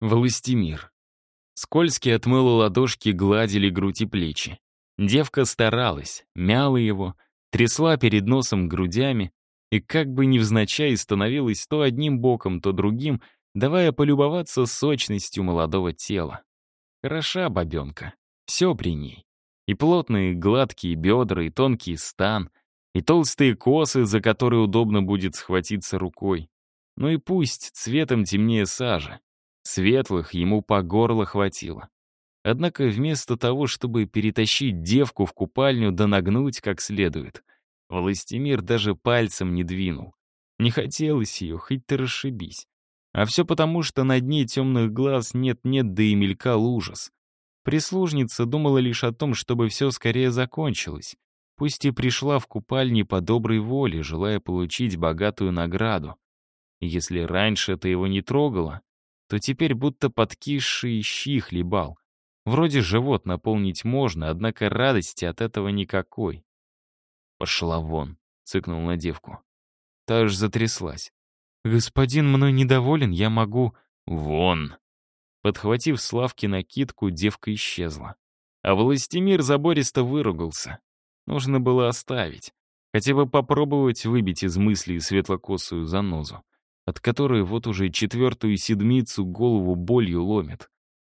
Властимир. Скользкие отмыло ладошки гладили грудь и плечи. Девка старалась, мяла его, трясла перед носом грудями и как бы невзначай становилась то одним боком, то другим, давая полюбоваться сочностью молодого тела. Хороша бабенка, все при ней. И плотные гладкие бедра, и тонкий стан, и толстые косы, за которые удобно будет схватиться рукой. Ну и пусть цветом темнее сажи. Светлых ему по горло хватило. Однако вместо того, чтобы перетащить девку в купальню да нагнуть как следует, Властимир даже пальцем не двинул. Не хотелось ее, хоть ты расшибись. А все потому, что на дне темных глаз нет-нет, да и мелькал ужас. Прислужница думала лишь о том, чтобы все скорее закончилось. Пусть и пришла в купальне по доброй воле, желая получить богатую награду. Если раньше это его не трогало, то теперь будто подкисшие щи хлебал. Вроде живот наполнить можно, однако радости от этого никакой. «Пошла вон», — цыкнул на девку. Та аж затряслась. «Господин мной недоволен, я могу...» «Вон!» Подхватив Славки накидку, девка исчезла. А Властимир забористо выругался. Нужно было оставить. Хотя бы попробовать выбить из мыслей светлокосую занозу, от которой вот уже четвертую седмицу голову болью ломит.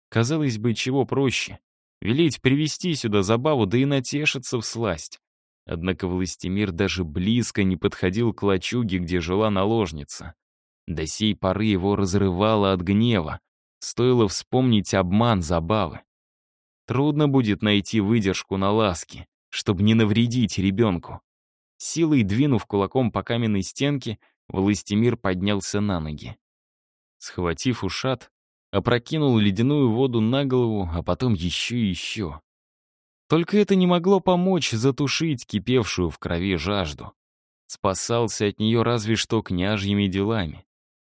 Казалось бы, чего проще. Велеть привести сюда забаву, да и натешиться в сласть. Однако Властимир даже близко не подходил к лачуге, где жила наложница. До сей поры его разрывало от гнева. Стоило вспомнить обман забавы. Трудно будет найти выдержку на ласке, чтобы не навредить ребенку. Силой двинув кулаком по каменной стенке, Властимир поднялся на ноги. Схватив ушат, опрокинул ледяную воду на голову, а потом еще и еще. Только это не могло помочь затушить кипевшую в крови жажду. Спасался от нее разве что княжьими делами.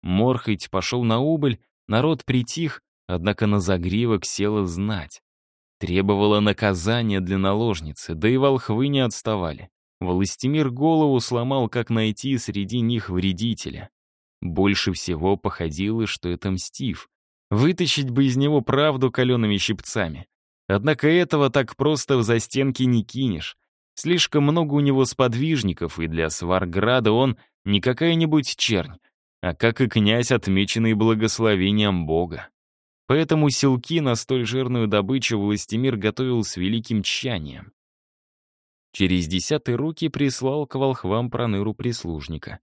Морхать пошел на убыль, народ притих, однако на загривок села знать. Требовало наказания для наложницы, да и волхвы не отставали. Властимир голову сломал, как найти среди них вредителя. Больше всего походило, что это мстив. Вытащить бы из него правду калеными щипцами. Однако этого так просто в застенки не кинешь. Слишком много у него сподвижников, и для Сварграда он не какая-нибудь чернь, а как и князь, отмеченный благословением Бога. Поэтому селки на столь жирную добычу Властимир готовил с великим тщанием. Через десятые руки прислал к волхвам проныру прислужника.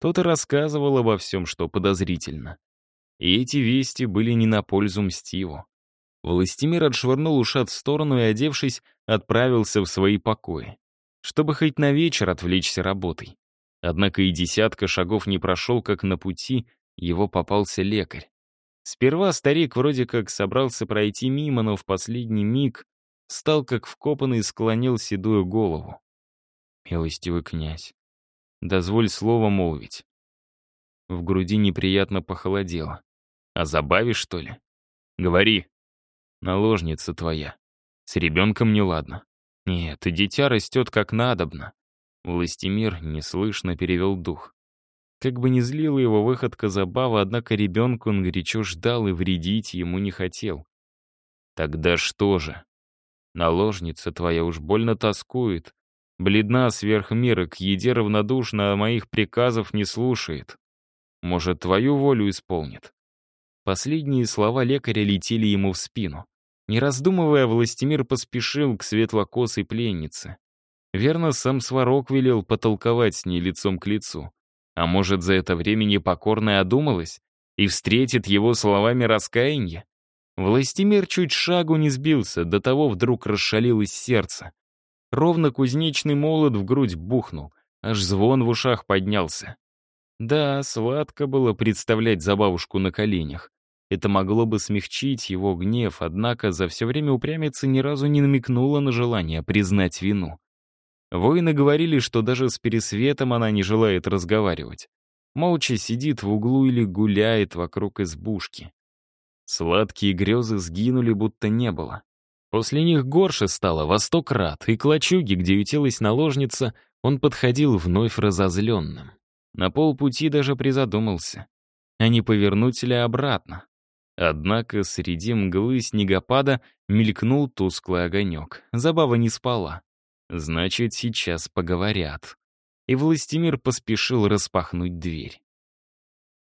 Тот и рассказывал обо всем, что подозрительно. И эти вести были не на пользу Мстиву. Властимир отшвырнул ушат в сторону и, одевшись, отправился в свои покои, чтобы хоть на вечер отвлечься работой. Однако и десятка шагов не прошел, как на пути его попался лекарь. Сперва старик вроде как собрался пройти мимо, но в последний миг стал как вкопанный и склонил седую голову. «Милостивый князь, дозволь слово молвить». В груди неприятно похолодело. «А забавишь, что ли?» «Говори», наложница твоя. С ребенком неладно. Нет, и дитя растет как надобно. Властимир неслышно перевел дух. Как бы ни злила его выходка забава, однако ребенку он горячо ждал и вредить ему не хотел. Тогда что же? Наложница твоя уж больно тоскует. Бледна сверх меры, к еде равнодушна, а моих приказов не слушает. Может, твою волю исполнит? Последние слова лекаря летели ему в спину. Не раздумывая, Властимир поспешил к светлокосой пленнице. Верно, сам Сварог велел потолковать с ней лицом к лицу. А может, за это время непокорная одумалась и встретит его словами раскаяния? Властимир чуть шагу не сбился, до того вдруг расшалилось сердце. Ровно кузнечный молот в грудь бухнул, аж звон в ушах поднялся. Да, сладко было представлять забавушку на коленях. Это могло бы смягчить его гнев, однако за все время упрямица ни разу не намекнула на желание признать вину. Воины говорили, что даже с Пересветом она не желает разговаривать. Молча сидит в углу или гуляет вокруг избушки. Сладкие грезы сгинули, будто не было. После них горше стало во сто крат, и к лачуге, где ютилась наложница, он подходил вновь разозленным. На полпути даже призадумался, а не повернуть ли обратно. Однако среди мглы снегопада мелькнул тусклый огонек. Забава не спала. Значит, сейчас поговорят. И Властимир поспешил распахнуть дверь.